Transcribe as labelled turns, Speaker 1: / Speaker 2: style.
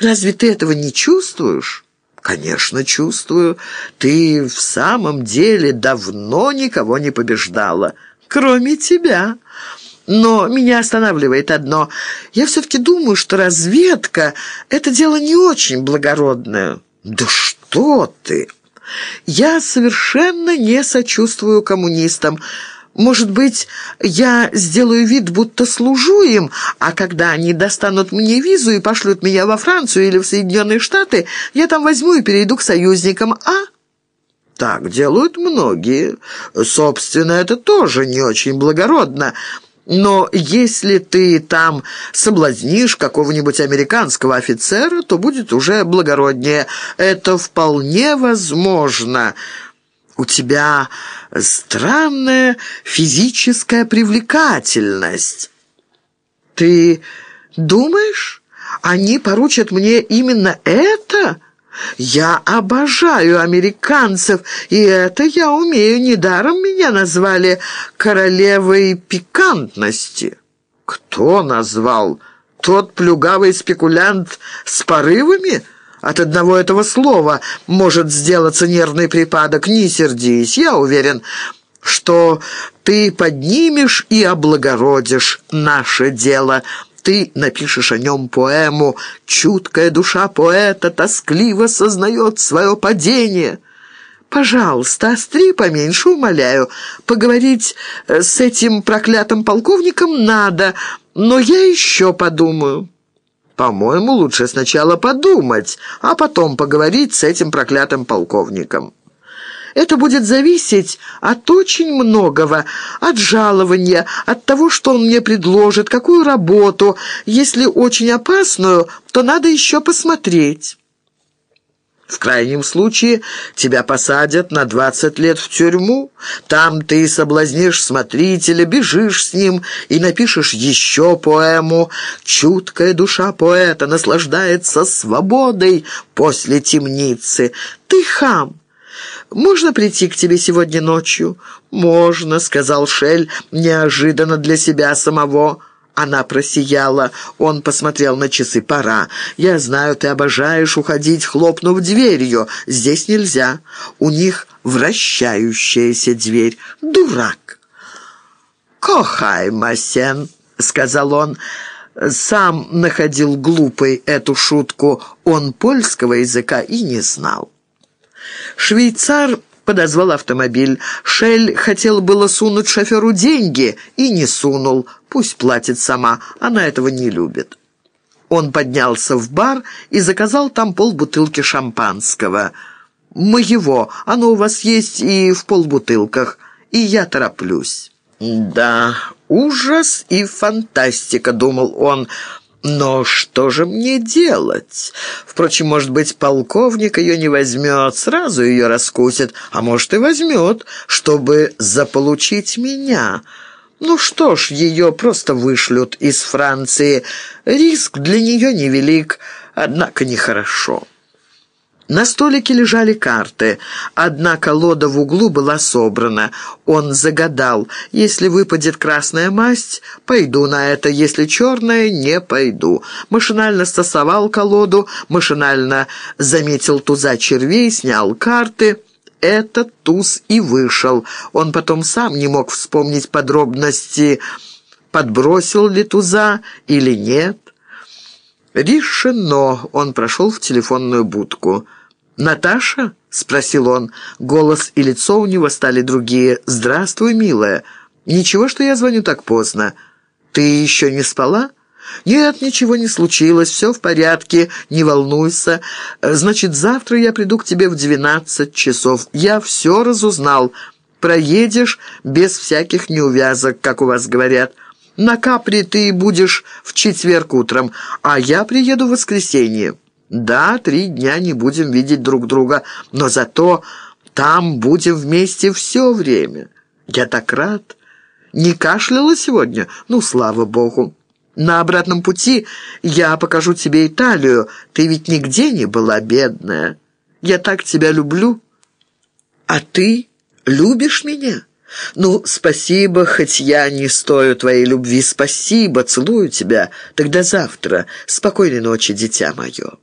Speaker 1: Разве ты этого не чувствуешь?» «Конечно, чувствую. Ты в самом деле давно никого не побеждала, кроме тебя. Но меня останавливает одно. Я все-таки думаю, что разведка — это дело не очень благородное». «Да что ты!» «Я совершенно не сочувствую коммунистам». Может быть, я сделаю вид, будто служу им, а когда они достанут мне визу и пошлют меня во Францию или в Соединенные Штаты, я там возьму и перейду к союзникам, а...» «Так делают многие. Собственно, это тоже не очень благородно». Но если ты там соблазнишь какого-нибудь американского офицера, то будет уже благороднее. Это вполне возможно. У тебя странная физическая привлекательность. Ты думаешь, они поручат мне именно это?» Я обожаю американцев, и это я умею. Недаром меня назвали королевой пикантности. Кто назвал? Тот плюгавый спекулянт с порывами?» От одного этого слова может сделаться нервный припадок. Не сердись, я уверен, что ты поднимешь и облагородишь наше дело. Ты напишешь о нем поэму. Чуткая душа поэта тоскливо сознает свое падение». «Пожалуйста, остри поменьше, умоляю. Поговорить э, с этим проклятым полковником надо, но я еще подумаю». «По-моему, лучше сначала подумать, а потом поговорить с этим проклятым полковником». Это будет зависеть от очень многого, от жалования, от того, что он мне предложит, какую работу. Если очень опасную, то надо еще посмотреть». В крайнем случае тебя посадят на двадцать лет в тюрьму. Там ты соблазнишь смотрителя, бежишь с ним и напишешь еще поэму. Чуткая душа поэта наслаждается свободой после темницы. Ты хам, «Можно прийти к тебе сегодня ночью?» «Можно», — сказал Шель, неожиданно для себя самого. Она просияла. Он посмотрел на часы. «Пора. Я знаю, ты обожаешь уходить, хлопнув дверью. Здесь нельзя. У них вращающаяся дверь. Дурак!» «Кохай, Масен», — сказал он, — сам находил глупой эту шутку. Он польского языка и не знал. Швейцар подозвал автомобиль. Шель хотел было сунуть шоферу деньги и не сунул. Пусть платит сама, она этого не любит. Он поднялся в бар и заказал там полбутылки шампанского. «Моего, оно у вас есть и в полбутылках, и я тороплюсь». «Да, ужас и фантастика», — думал он, — но что же мне делать? Впрочем, может быть, полковник ее не возьмет, сразу ее раскусит, а может и возьмет, чтобы заполучить меня. Ну что ж, ее просто вышлют из Франции. Риск для нее невелик, однако нехорошо. На столике лежали карты. Одна колода в углу была собрана. Он загадал, если выпадет красная масть, пойду на это, если черная, не пойду. Машинально стасовал колоду, машинально заметил туза червей, снял карты. Этот туз и вышел. Он потом сам не мог вспомнить подробности, подбросил ли туза или нет. Решено. Он прошел в телефонную будку. «Наташа?» — спросил он. Голос и лицо у него стали другие. «Здравствуй, милая. Ничего, что я звоню так поздно. Ты еще не спала?» «Нет, ничего не случилось, все в порядке, не волнуйся. Значит, завтра я приду к тебе в двенадцать часов. Я все разузнал. Проедешь без всяких неувязок, как у вас говорят. На Капри ты будешь в четверг утром, а я приеду в воскресенье». Да, три дня не будем видеть друг друга, но зато там будем вместе все время. Я так рад. Не кашляла сегодня? Ну, слава богу. На обратном пути я покажу тебе Италию. Ты ведь нигде не была бедная. Я так тебя люблю. А ты любишь меня? Ну, спасибо, хоть я не стою твоей любви. Спасибо, целую тебя. Тогда завтра. Спокойной ночи, дитя мое».